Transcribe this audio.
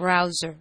browser.